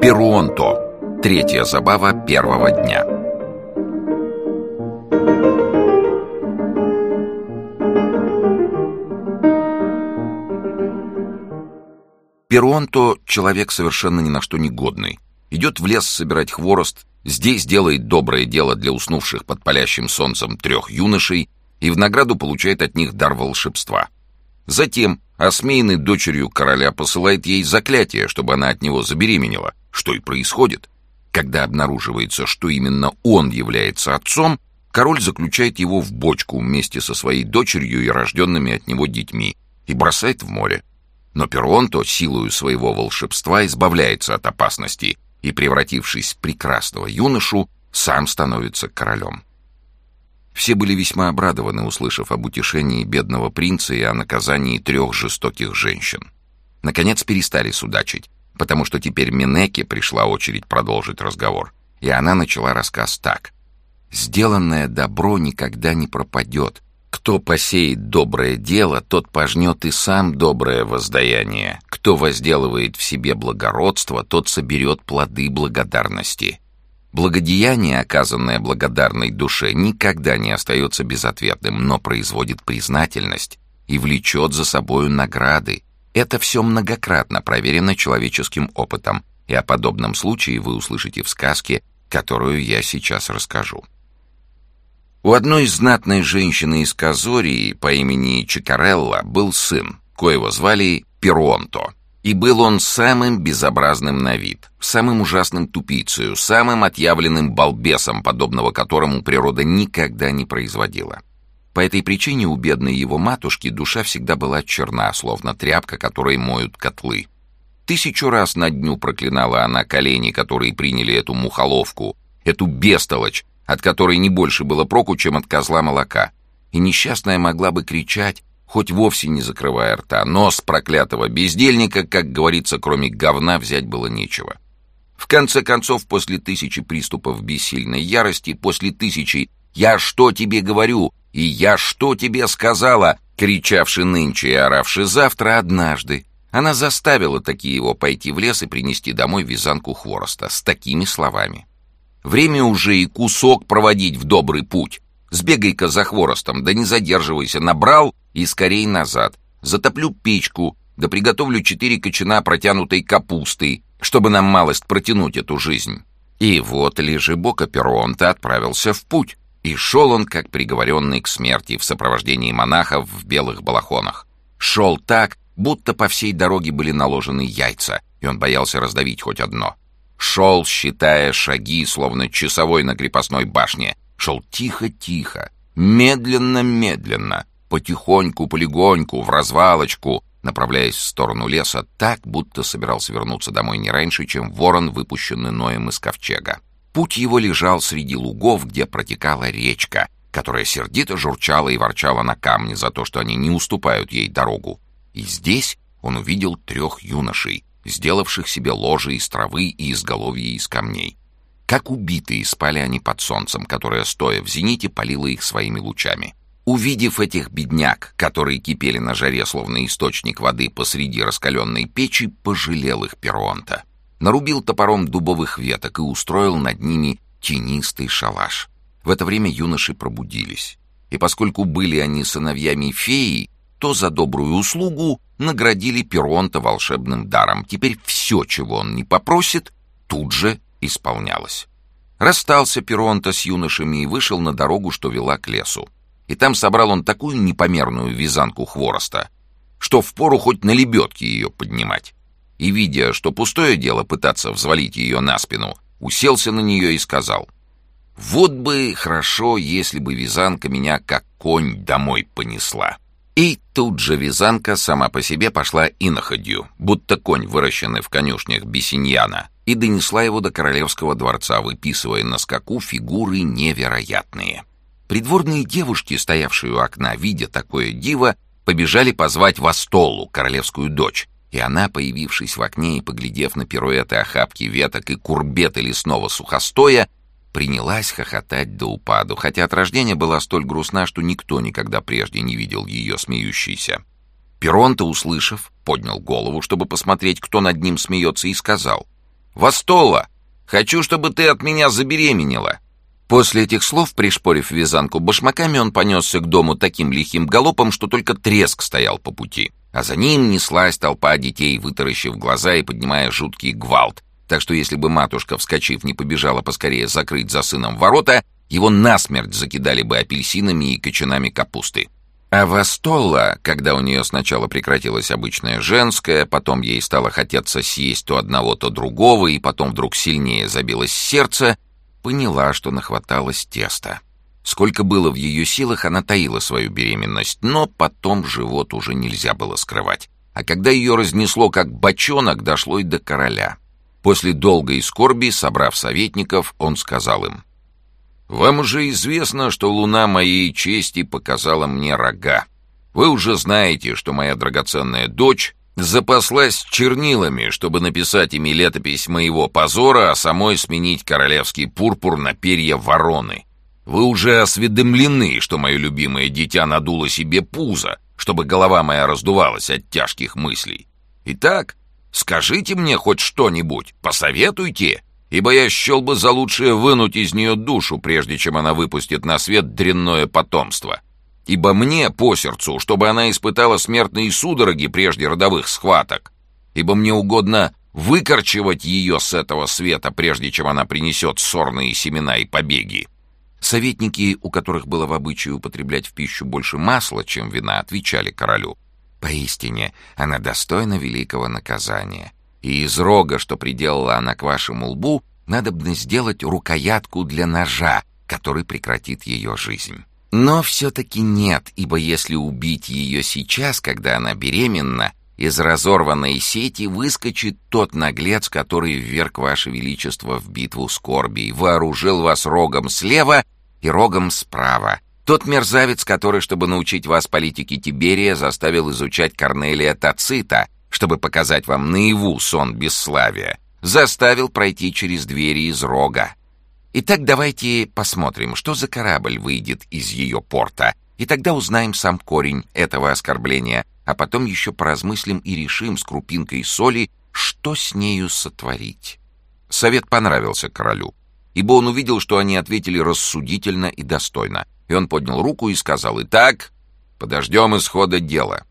Перуонто. Третья забава первого дня. Перуонто — человек совершенно ни на что не годный. Идет в лес собирать хворост, здесь делает доброе дело для уснувших под палящим солнцем трех юношей и в награду получает от них дар волшебства. Затем, осмеянный дочерью короля посылает ей заклятие, чтобы она от него забеременела, что и происходит. Когда обнаруживается, что именно он является отцом, король заключает его в бочку вместе со своей дочерью и рожденными от него детьми и бросает в море. Но Перуонто силою своего волшебства избавляется от опасности и, превратившись в прекрасного юношу, сам становится королем. Все были весьма обрадованы, услышав об утешении бедного принца и о наказании трех жестоких женщин. Наконец перестали судачить, потому что теперь Минеке пришла очередь продолжить разговор, и она начала рассказ так. «Сделанное добро никогда не пропадет. Кто посеет доброе дело, тот пожнет и сам доброе воздаяние. Кто возделывает в себе благородство, тот соберет плоды благодарности». Благодеяние, оказанное благодарной душе, никогда не остается безответным, но производит признательность и влечет за собою награды. Это все многократно проверено человеческим опытом, и о подобном случае вы услышите в сказке, которую я сейчас расскажу. У одной знатной женщины из Казории по имени Чикарелла был сын, коего звали Перуонто. И был он самым безобразным на вид, самым ужасным тупицею, самым отъявленным балбесом, подобного которому природа никогда не производила. По этой причине у бедной его матушки душа всегда была черна, словно тряпка, которой моют котлы. Тысячу раз на дню проклинала она колени, которые приняли эту мухоловку, эту бестолочь, от которой не больше было проку, чем от козла молока. И несчастная могла бы кричать, хоть вовсе не закрывая рта, но с проклятого бездельника, как говорится, кроме говна взять было нечего. В конце концов, после тысячи приступов бессильной ярости, после тысячи «Я что тебе говорю?» И «Я что тебе сказала?» кричавши нынче и оравши завтра однажды, она заставила таки его пойти в лес и принести домой вязанку хвороста с такими словами. «Время уже и кусок проводить в добрый путь. Сбегай-ка за хворостом, да не задерживайся, набрал и скорей назад. Затоплю печку, да приготовлю четыре кочана протянутой капусты, чтобы нам малость протянуть эту жизнь. И вот Лежебока Перуонта отправился в путь. И шел он, как приговоренный к смерти, в сопровождении монахов в белых балахонах. Шел так, будто по всей дороге были наложены яйца, и он боялся раздавить хоть одно. Шел, считая шаги, словно часовой на крепостной башне. Шел тихо-тихо, медленно-медленно, потихоньку, полегоньку, в развалочку, направляясь в сторону леса так, будто собирался вернуться домой не раньше, чем ворон, выпущенный Ноем из ковчега. Путь его лежал среди лугов, где протекала речка, которая сердито журчала и ворчала на камни за то, что они не уступают ей дорогу. И здесь он увидел трех юношей, сделавших себе ложе из травы и изголовья из камней. Как убитые спали они под солнцем, которое, стоя в зените, палило их своими лучами. Увидев этих бедняк, которые кипели на жаре, словно источник воды посреди раскаленной печи, пожалел их Перуонта. Нарубил топором дубовых веток и устроил над ними тенистый шалаш. В это время юноши пробудились. И поскольку были они сыновьями феи, то за добрую услугу наградили Перуонта волшебным даром. Теперь все, чего он не попросит, тут же исполнялось. Расстался Перуонта с юношами и вышел на дорогу, что вела к лесу и там собрал он такую непомерную вязанку хвороста, что впору хоть на лебедке ее поднимать. И, видя, что пустое дело пытаться взвалить ее на спину, уселся на нее и сказал, «Вот бы хорошо, если бы вязанка меня как конь домой понесла». И тут же вязанка сама по себе пошла иноходью, будто конь, выращенный в конюшнях Бесиньяна, и донесла его до королевского дворца, выписывая на скаку фигуры невероятные. Придворные девушки, стоявшие у окна, видя такое диво, побежали позвать Востолу, королевскую дочь, и она, появившись в окне и поглядев на пируэты охапки веток и курбеты лесного сухостоя, принялась хохотать до упаду, хотя от рождения была столь грустна, что никто никогда прежде не видел ее смеющейся. Перонто, услышав, поднял голову, чтобы посмотреть, кто над ним смеется, и сказал, «Востола! Хочу, чтобы ты от меня забеременела!» После этих слов, пришпорив вязанку башмаками, он понесся к дому таким лихим галопом, что только треск стоял по пути. А за ним неслась толпа детей, вытаращив глаза и поднимая жуткий гвалт. Так что если бы матушка, вскочив, не побежала поскорее закрыть за сыном ворота, его насмерть закидали бы апельсинами и кочанами капусты. А Востолла, когда у нее сначала прекратилась обычная женская, потом ей стало хотеться съесть то одного, то другого, и потом вдруг сильнее забилось сердце, поняла, что нахваталось теста. Сколько было в ее силах, она таила свою беременность, но потом живот уже нельзя было скрывать. А когда ее разнесло как бочонок, дошло и до короля. После долгой скорби, собрав советников, он сказал им, «Вам уже известно, что луна моей чести показала мне рога. Вы уже знаете, что моя драгоценная дочь запаслась чернилами, чтобы написать ими летопись моего позора, а самой сменить королевский пурпур на перья вороны. Вы уже осведомлены, что мое любимое дитя надуло себе пузо, чтобы голова моя раздувалась от тяжких мыслей. Итак, скажите мне хоть что-нибудь, посоветуйте, ибо я счел бы за лучшее вынуть из нее душу, прежде чем она выпустит на свет дрянное потомство» ибо мне по сердцу, чтобы она испытала смертные судороги прежде родовых схваток, ибо мне угодно выкорчевать ее с этого света, прежде чем она принесет сорные семена и побеги. Советники, у которых было в обычае употреблять в пищу больше масла, чем вина, отвечали королю. «Поистине, она достойна великого наказания, и из рога, что приделала она к вашему лбу, надобно сделать рукоятку для ножа, который прекратит ее жизнь». Но все-таки нет, ибо если убить ее сейчас, когда она беременна, из разорванной сети выскочит тот наглец, который вверг ваше величество в битву скорби, вооружил вас рогом слева и рогом справа. Тот мерзавец, который, чтобы научить вас политике Тиберия, заставил изучать Корнелия Тацита, чтобы показать вам наяву сон бесславия, заставил пройти через двери из рога. Итак, давайте посмотрим, что за корабль выйдет из ее порта, и тогда узнаем сам корень этого оскорбления, а потом еще поразмыслим и решим с крупинкой соли, что с нею сотворить. Совет понравился королю, ибо он увидел, что они ответили рассудительно и достойно, и он поднял руку и сказал «Итак, подождем исхода дела».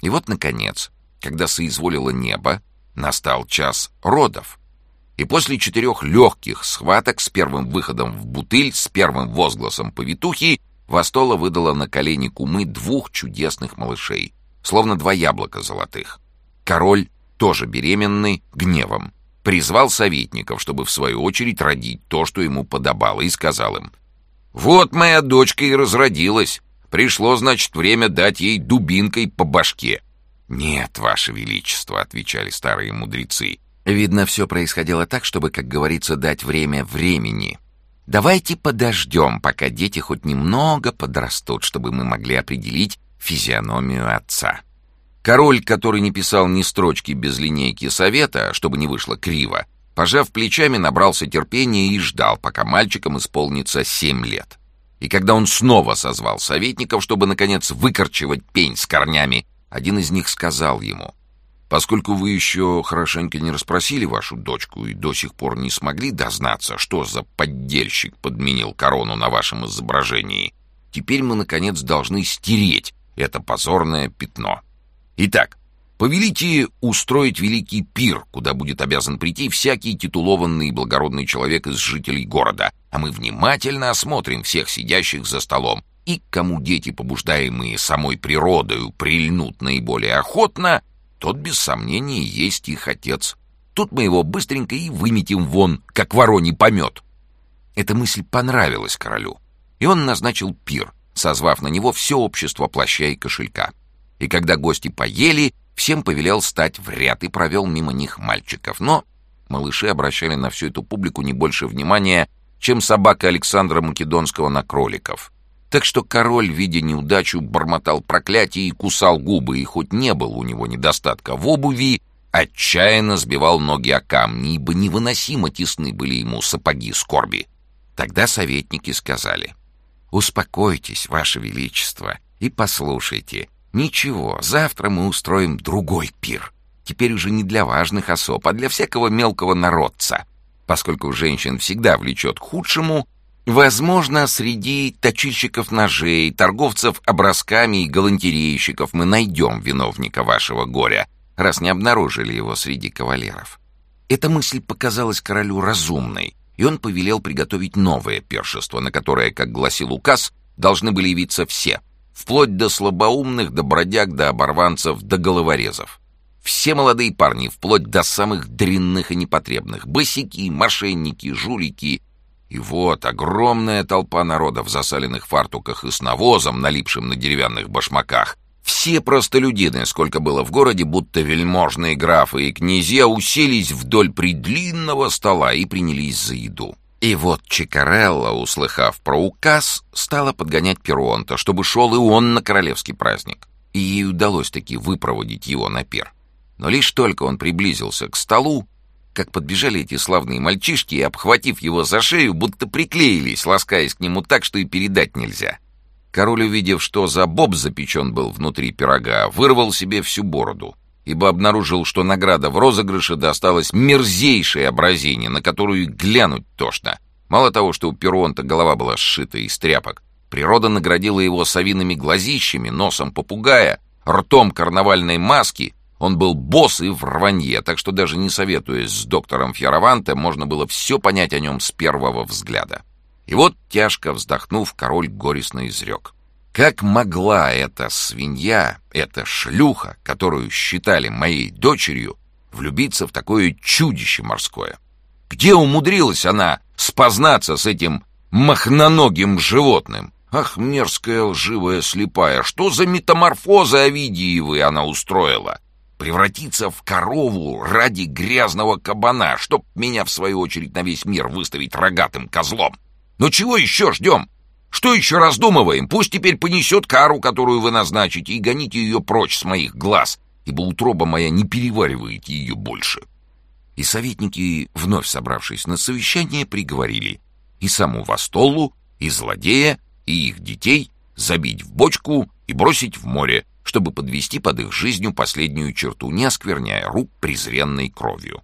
И вот, наконец, когда соизволило небо, настал час родов — и после четырех легких схваток с первым выходом в бутыль, с первым возгласом повитухи, Востола выдала на колени кумы двух чудесных малышей, словно два яблока золотых. Король, тоже беременный, гневом, призвал советников, чтобы в свою очередь родить то, что ему подобало, и сказал им, «Вот моя дочка и разродилась. Пришло, значит, время дать ей дубинкой по башке». «Нет, ваше величество», — отвечали старые мудрецы, Видно, все происходило так, чтобы, как говорится, дать время времени. Давайте подождем, пока дети хоть немного подрастут, чтобы мы могли определить физиономию отца. Король, который не писал ни строчки без линейки совета, чтобы не вышло криво, пожав плечами, набрался терпения и ждал, пока мальчикам исполнится семь лет. И когда он снова созвал советников, чтобы, наконец, выкорчевать пень с корнями, один из них сказал ему — Поскольку вы еще хорошенько не расспросили вашу дочку и до сих пор не смогли дознаться, что за поддельщик подменил корону на вашем изображении, теперь мы, наконец, должны стереть это позорное пятно. Итак, повелите устроить великий пир, куда будет обязан прийти всякий титулованный и благородный человек из жителей города, а мы внимательно осмотрим всех сидящих за столом, и кому дети, побуждаемые самой природою, прильнут наиболее охотно — тот, без сомнения, есть их отец. Тут мы его быстренько и выметим вон, как вороний помет. Эта мысль понравилась королю, и он назначил пир, созвав на него все общество плаща и кошелька. И когда гости поели, всем повелел стать в ряд и провел мимо них мальчиков. Но малыши обращали на всю эту публику не больше внимания, чем собака Александра Македонского на кроликов. Так что король, видя неудачу, бормотал проклятие и кусал губы, и хоть не было у него недостатка в обуви, отчаянно сбивал ноги о камни, ибо невыносимо тесны были ему сапоги скорби. Тогда советники сказали, «Успокойтесь, Ваше Величество, и послушайте. Ничего, завтра мы устроим другой пир. теперь уже не для важных особ, а для всякого мелкого народца. Поскольку женщин всегда влечет к худшему, возможно, среди точильщиков ножей, торговцев образками и галантерейщиков мы найдем виновника вашего горя, раз не обнаружили его среди кавалеров. Эта мысль показалась королю разумной, и он повелел приготовить новое першество, на которое, как гласил указ, должны были явиться все, вплоть до слабоумных, до бродяг, до оборванцев, до головорезов. Все молодые парни, вплоть до самых дрянных и непотребных, босики, мошенники, жулики. И вот огромная толпа народа в засаленных фартуках и с навозом, налипшим на деревянных башмаках. Все простолюдины, сколько было в городе, будто вельможные графы и князья, уселись вдоль придлинного стола и принялись за еду. И вот Чикарелла, услыхав про указ, стала подгонять Перуонта, чтобы шел и он на королевский праздник. И ей удалось таки выпроводить его на пир. Но лишь только он приблизился к столу, как подбежали эти славные мальчишки и, обхватив его за шею, будто приклеились, ласкаясь к нему так, что и передать нельзя. Король, увидев, что за боб запечен был внутри пирога, вырвал себе всю бороду, ибо обнаружил, что награда в розыгрыше досталась мерзейшей образине, на которую глянуть тошно. Мало того, что у Перуонта голова была сшита из тряпок, природа наградила его совиными глазищами, носом попугая, ртом карнавальной маски он был босс и в рванье, так что даже не советуясь с доктором Фьяраванте, можно было все понять о нем с первого взгляда. И вот, тяжко вздохнув, король горестно изрек. Как могла эта свинья, эта шлюха, которую считали моей дочерью, влюбиться в такое чудище морское? Где умудрилась она спознаться с этим махноногим животным? Ах, мерзкая лживая слепая, что за метаморфозы Овидиевы она устроила? превратиться в корову ради грязного кабана, чтоб меня, в свою очередь, на весь мир выставить рогатым козлом. Но чего еще ждем? Что еще раздумываем? Пусть теперь понесет кару, которую вы назначите, и гоните ее прочь с моих глаз, ибо утроба моя не переваривает ее больше. И советники, вновь собравшись на совещание, приговорили и саму Востолу, и злодея, и их детей забить в бочку и бросить в море, чтобы подвести под их жизнью последнюю черту, не оскверняя рук презренной кровью.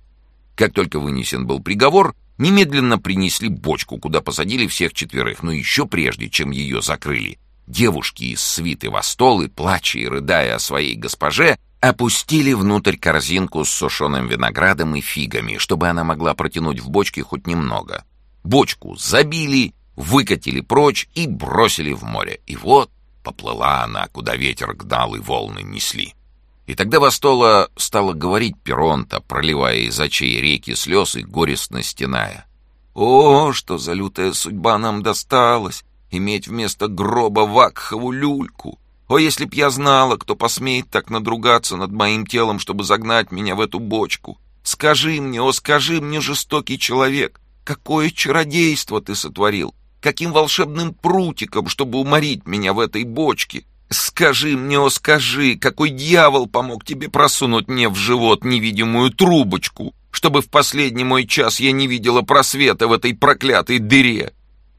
Как только вынесен был приговор, немедленно принесли бочку, куда посадили всех четверых, но еще прежде, чем ее закрыли, девушки из свиты Востолы, плача и рыдая о своей госпоже, опустили внутрь корзинку с сушеным виноградом и фигами, чтобы она могла протянуть в бочке хоть немного. Бочку забили, выкатили прочь и бросили в море. И вот Поплыла она, куда ветер гнал и волны несли. И тогда Востола стала говорить Перонта, проливая из очей реки слез и горестно стеная. «О, что за лютая судьба нам досталась! Иметь вместо гроба вакхову люльку! О, если б я знала, кто посмеет так надругаться над моим телом, чтобы загнать меня в эту бочку! Скажи мне, о, скажи мне, жестокий человек, какое чародейство ты сотворил! Каким волшебным прутиком, чтобы уморить меня в этой бочке? Скажи мне, о скажи, какой дьявол помог тебе просунуть мне в живот невидимую трубочку, чтобы в последний мой час я не видела просвета в этой проклятой дыре?»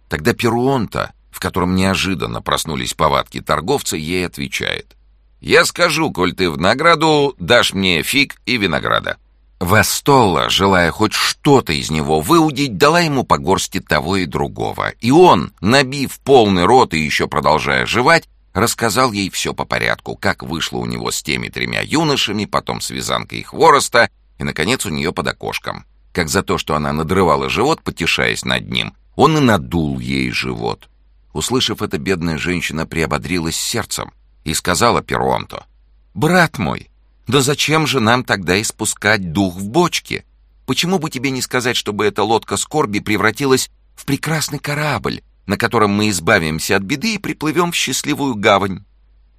Тогда Перуонта, в котором неожиданно проснулись повадки торговца, ей отвечает. «Я скажу, коль ты в награду дашь мне фиг и винограда». Вестолла, желая хоть что-то из него выудить, дала ему по горсти того и другого. И он, набив полный рот и еще продолжая жевать, рассказал ей все по порядку, как вышло у него с теми тремя юношами, потом с вязанкой хвороста и, наконец, у нее под окошком. Как за то, что она надрывала живот, потешаясь над ним, он и надул ей живот. Услышав это, бедная женщина приободрилась сердцем и сказала Перуонто, «Брат мой, да зачем же нам тогда испускать дух в бочке? Почему бы тебе не сказать, чтобы эта лодка скорби превратилась в прекрасный корабль, на котором мы избавимся от беды и приплывем в счастливую гавань?»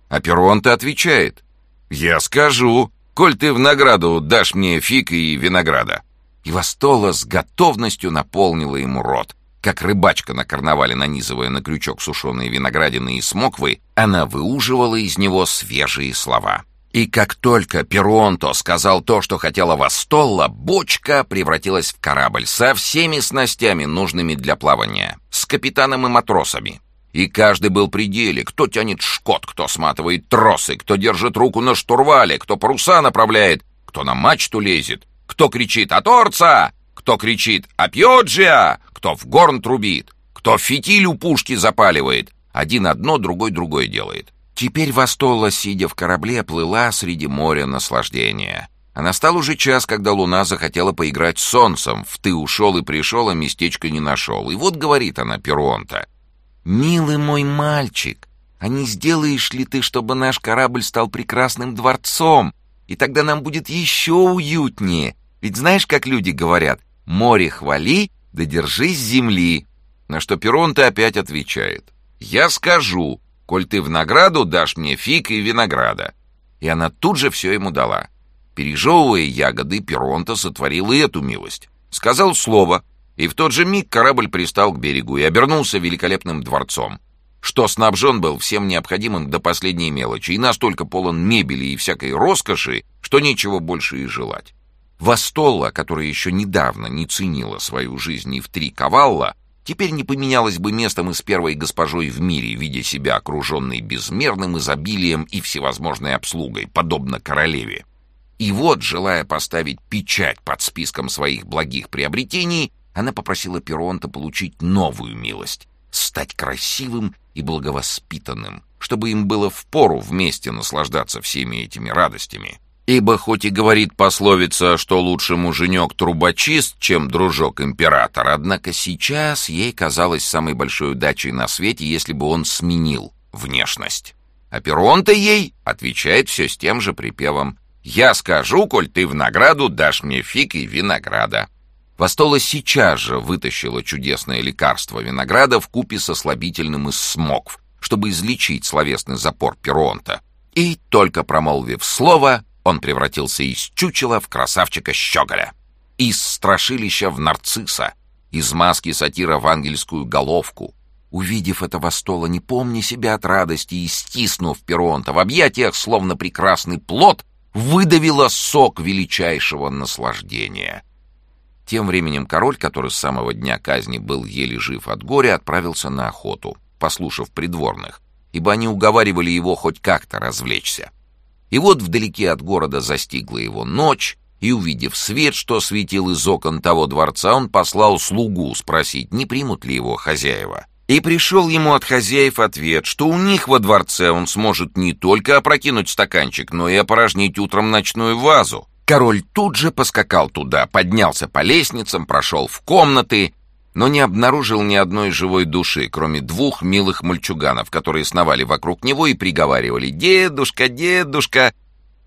А Перуон-то отвечает, «Я скажу, коль ты в награду дашь мне фиг и винограда». И Востола с готовностью наполнила ему рот. Как рыбачка на карнавале, нанизывая на крючок сушеные виноградины и смоквы, она выуживала из него свежие слова. И как только Перуонто сказал то, что хотела Востолла, бочка превратилась в корабль со всеми снастями, нужными для плавания, с капитаном и матросами. И каждый был при деле, кто тянет шкот, кто сматывает тросы, кто держит руку на штурвале, кто паруса направляет, кто на мачту лезет, кто кричит «Аторца!», кто кричит «Апьоджиа!», кто в горн трубит, кто фитиль у пушки запаливает. Один одно, другой другое делает. Теперь Востола, сидя в корабле, плыла среди моря наслаждения. А настал уже час, когда луна захотела поиграть с солнцем. В ты ушел и пришел, а местечко не нашел. И вот говорит она Перуонта. «Милый мой мальчик, а не сделаешь ли ты, чтобы наш корабль стал прекрасным дворцом? И тогда нам будет еще уютнее. Ведь знаешь, как люди говорят, море хвали, да держись земли. На что Перон-то опять отвечает. «Я скажу, коль ты в награду дашь мне фиг и винограда». И она тут же все ему дала. Пережевывая ягоды, Перон-то сотворил и эту милость. Сказал слово, и в тот же миг корабль пристал к берегу и обернулся великолепным дворцом, что снабжен был всем необходимым до последней мелочи и настолько полон мебели и всякой роскоши, что нечего больше и желать. Востола, которая еще недавно не ценила свою жизнь и в три кавалла, теперь не поменялась бы местом и с первой госпожой в мире, видя себя окруженной безмерным изобилием и всевозможной обслугой, подобно королеве. И вот, желая поставить печать под списком своих благих приобретений, она попросила Перонта получить новую милость — стать красивым и благовоспитанным, чтобы им было впору вместе наслаждаться всеми этими радостями. Ибо хоть и говорит пословица, что лучше муженек трубочист, чем дружок император, однако сейчас ей казалось самой большой удачей на свете, если бы он сменил внешность. А Перон-то ей отвечает все с тем же припевом «Я скажу, коль ты в награду дашь мне фиг и винограда». Востола сейчас же вытащила чудесное лекарство винограда в купе со слабительным из смокв, чтобы излечить словесный запор Перонта. И, только промолвив слово, он превратился из чучела в красавчика-щеголя, из страшилища в нарцисса, из маски сатира в ангельскую головку. Увидев это Востола, не помня себя от радости и стиснув Перонта в объятиях, словно прекрасный плод, выдавила сок величайшего наслаждения — тем временем король, который с самого дня казни был еле жив от горя, отправился на охоту, послушав придворных, ибо они уговаривали его хоть как-то развлечься. И вот вдалеке от города застигла его ночь, и, увидев свет, что светил из окон того дворца, он послал слугу спросить, не примут ли его хозяева. И пришел ему от хозяев ответ, что у них во дворце он сможет не только опрокинуть стаканчик, но и опорожнить утром ночную вазу. Король тут же поскакал туда, поднялся по лестницам, прошел в комнаты, но не обнаружил ни одной живой души, кроме двух милых мальчуганов, которые сновали вокруг него и приговаривали «Дедушка, дедушка!».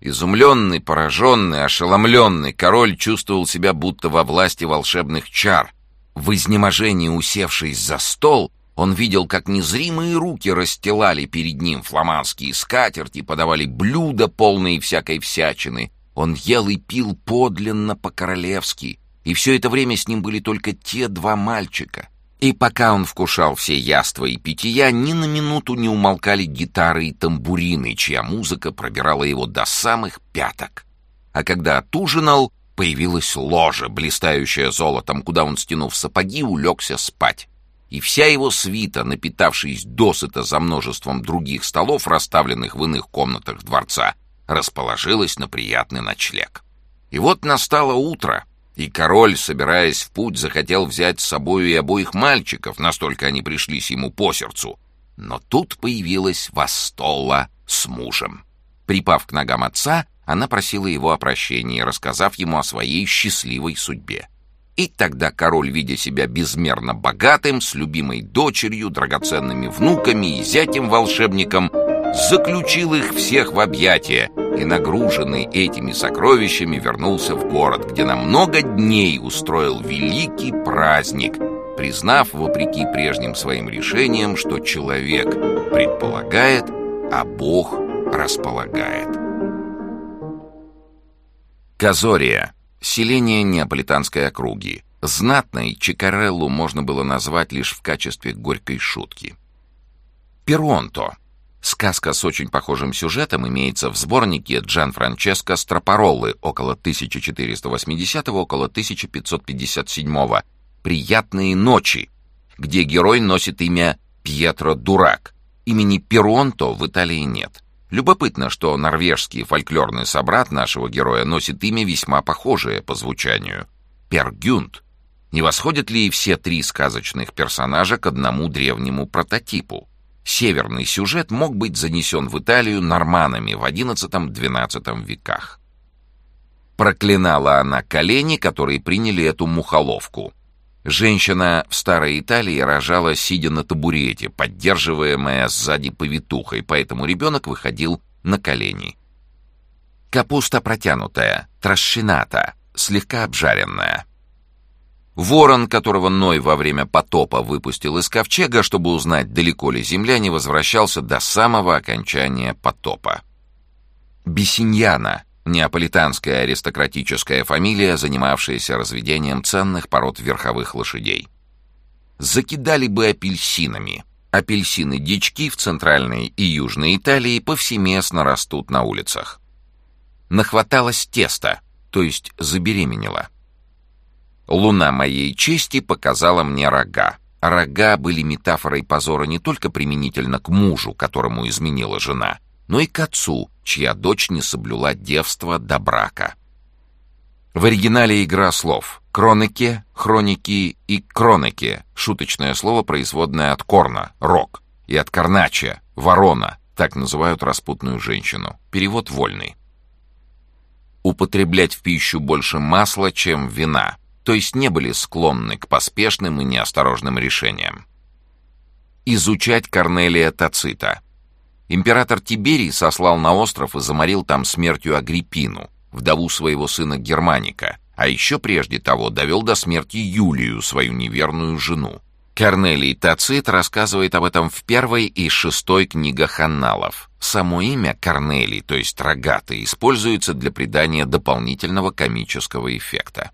Изумленный, пораженный, ошеломленный, король чувствовал себя будто во власти волшебных чар. В изнеможении усевшись за стол, он видел, как незримые руки расстилали перед ним фламандские скатерти, подавали блюда, полные всякой всячины, он ел и пил подлинно по-королевски, и все это время с ним были только те два мальчика. И пока он вкушал все яства и питья, ни на минуту не умолкали гитары и тамбурины, чья музыка пробирала его до самых пяток. А когда отужинал, появилась ложа, блистающая золотом, куда он, стянув сапоги, улегся спать. И вся его свита, напитавшись досыта за множеством других столов, расставленных в иных комнатах дворца, расположилась на приятный ночлег. И вот настало утро, и король, собираясь в путь, захотел взять с собою и обоих мальчиков, настолько они пришлись ему по сердцу. Но тут появилась Востола с мужем. Припав к ногам отца, она просила его о прощении, рассказав ему о своей счастливой судьбе. И тогда король, видя себя безмерно богатым, с любимой дочерью, драгоценными внуками и зятем-волшебником, заключил их всех в объятия и, нагруженный этими сокровищами, вернулся в город, где на много дней устроил великий праздник, признав, вопреки прежним своим решениям, что человек предполагает, а Бог располагает. Казория — селение Неаполитанской округи. Знатной Чикареллу можно было назвать лишь в качестве горькой шутки. Перонто — Сказка с очень похожим сюжетом имеется в сборнике Джан Франческо Страпароллы около 1480 около 1557 «Приятные ночи», где герой носит имя Пьетро Дурак. Имени Перонто в Италии нет. Любопытно, что норвежский фольклорный собрат нашего героя носит имя весьма похожее по звучанию — Пергюнд. Не восходят ли все три сказочных персонажа к одному древнему прототипу? Северный сюжет мог быть занесен в Италию норманами в XI-XII веках. Проклинала она колени, которые приняли эту мухоловку. Женщина в старой Италии рожала, сидя на табурете, поддерживаемая сзади повитухой, поэтому ребенок выходил на колени. Капуста протянутая, трощината, слегка обжаренная. Ворон, которого Ной во время потопа выпустил из ковчега, чтобы узнать, далеко ли земля, не возвращался до самого окончания потопа. Бесиньяна, неаполитанская аристократическая фамилия, занимавшаяся разведением ценных пород верховых лошадей. Закидали бы апельсинами. Апельсины-дички в центральной и южной Италии повсеместно растут на улицах. Нахваталось теста, то есть забеременела. Луна моей чести показала мне рога. Рога были метафорой позора не только применительно к мужу, которому изменила жена, но и к отцу, чья дочь не соблюла девство до брака. В оригинале игра слов «кронике», «хроники» и «кронике» — шуточное слово, производное от корна — «рог», и от «карнача» — «ворона», так называют распутную женщину. Перевод вольный. Употреблять в пищу больше масла, чем вина, то есть не были склонны к поспешным и неосторожным решениям. Изучать Корнелия Тацита — Император Тиберий сослал на остров и заморил там смертью Агриппину, вдову своего сына Германика, а еще прежде того довел до смерти Юлию, свою неверную жену. Корнелий Тацит рассказывает об этом в первой и шестой книгах анналов. Само имя Корнелий, то есть рогатый, используется для придания дополнительного комического эффекта.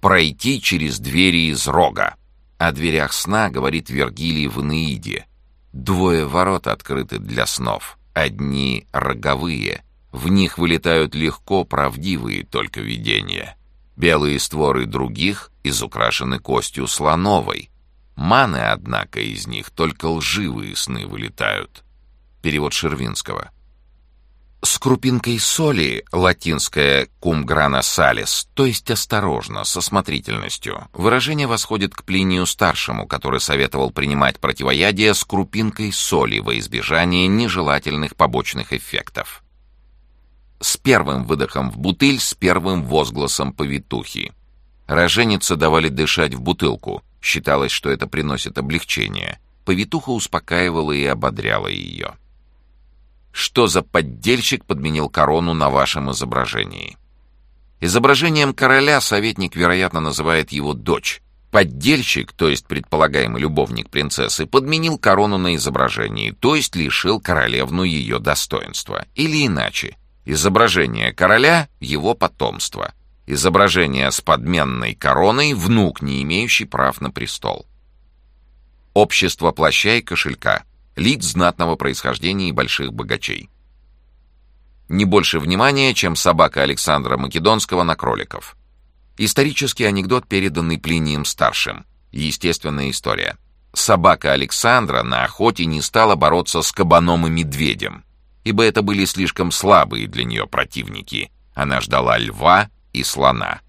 «Пройти через двери из рога». О дверях сна говорит Вергилий в Инеиде, Двое ворот открыты для снов. Одни роговые. В них вылетают легко правдивые только видения. Белые створы других изукрашены костью слоновой. Маны, однако, из них только лживые сны вылетают. Перевод Шервинского. С крупинкой соли, латинское «cum grana salis», то есть осторожно, со смотрительностью. Выражение восходит к Плинию Старшему, который советовал принимать противоядие с крупинкой соли во избежание нежелательных побочных эффектов. С первым выдохом в бутыль, с первым возгласом повитухи. Роженице давали дышать в бутылку. Считалось, что это приносит облегчение. Повитуха успокаивала и ободряла ее. Что за поддельщик подменил корону на вашем изображении? Изображением короля советник, вероятно, называет его дочь. Поддельщик, то есть предполагаемый любовник принцессы, подменил корону на изображении, то есть лишил королевну ее достоинства. Или иначе, изображение короля — его потомство. Изображение с подменной короной — внук, не имеющий прав на престол. Общество плаща и кошелька — лиц знатного происхождения и больших богачей. Не больше внимания, чем собака Александра Македонского на кроликов. Исторический анекдот, переданный Плинием-старшим. Естественная история. Собака Александра на охоте не стала бороться с кабаном и медведем, ибо это были слишком слабые для нее противники. Она ждала льва и слона.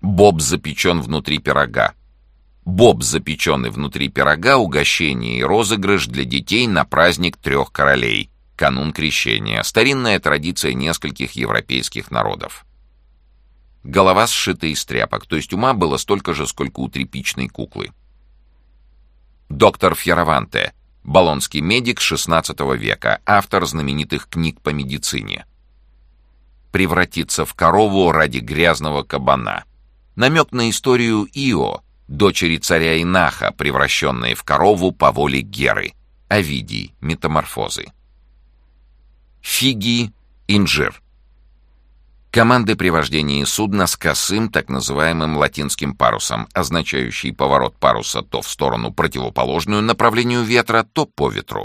Боб запечен внутри пирога. Боб, запеченный внутри пирога, угощение и розыгрыш для детей на праздник трех королей, канун крещения, старинная традиция нескольких европейских народов. Голова сшита из тряпок, то есть ума было столько же, сколько у тряпичной куклы. Доктор Фьераванте, болонский медик XVI века, автор знаменитых книг по медицине. Превратиться в корову ради грязного кабана. Намек на историю Ио, дочери царя Инаха, превращенные в корову по воле Геры, Овидий, метаморфозы. Фиги, инжир. Команды при вождении судна с косым, так называемым латинским парусом, означающий поворот паруса то в сторону противоположную направлению ветра, то по ветру.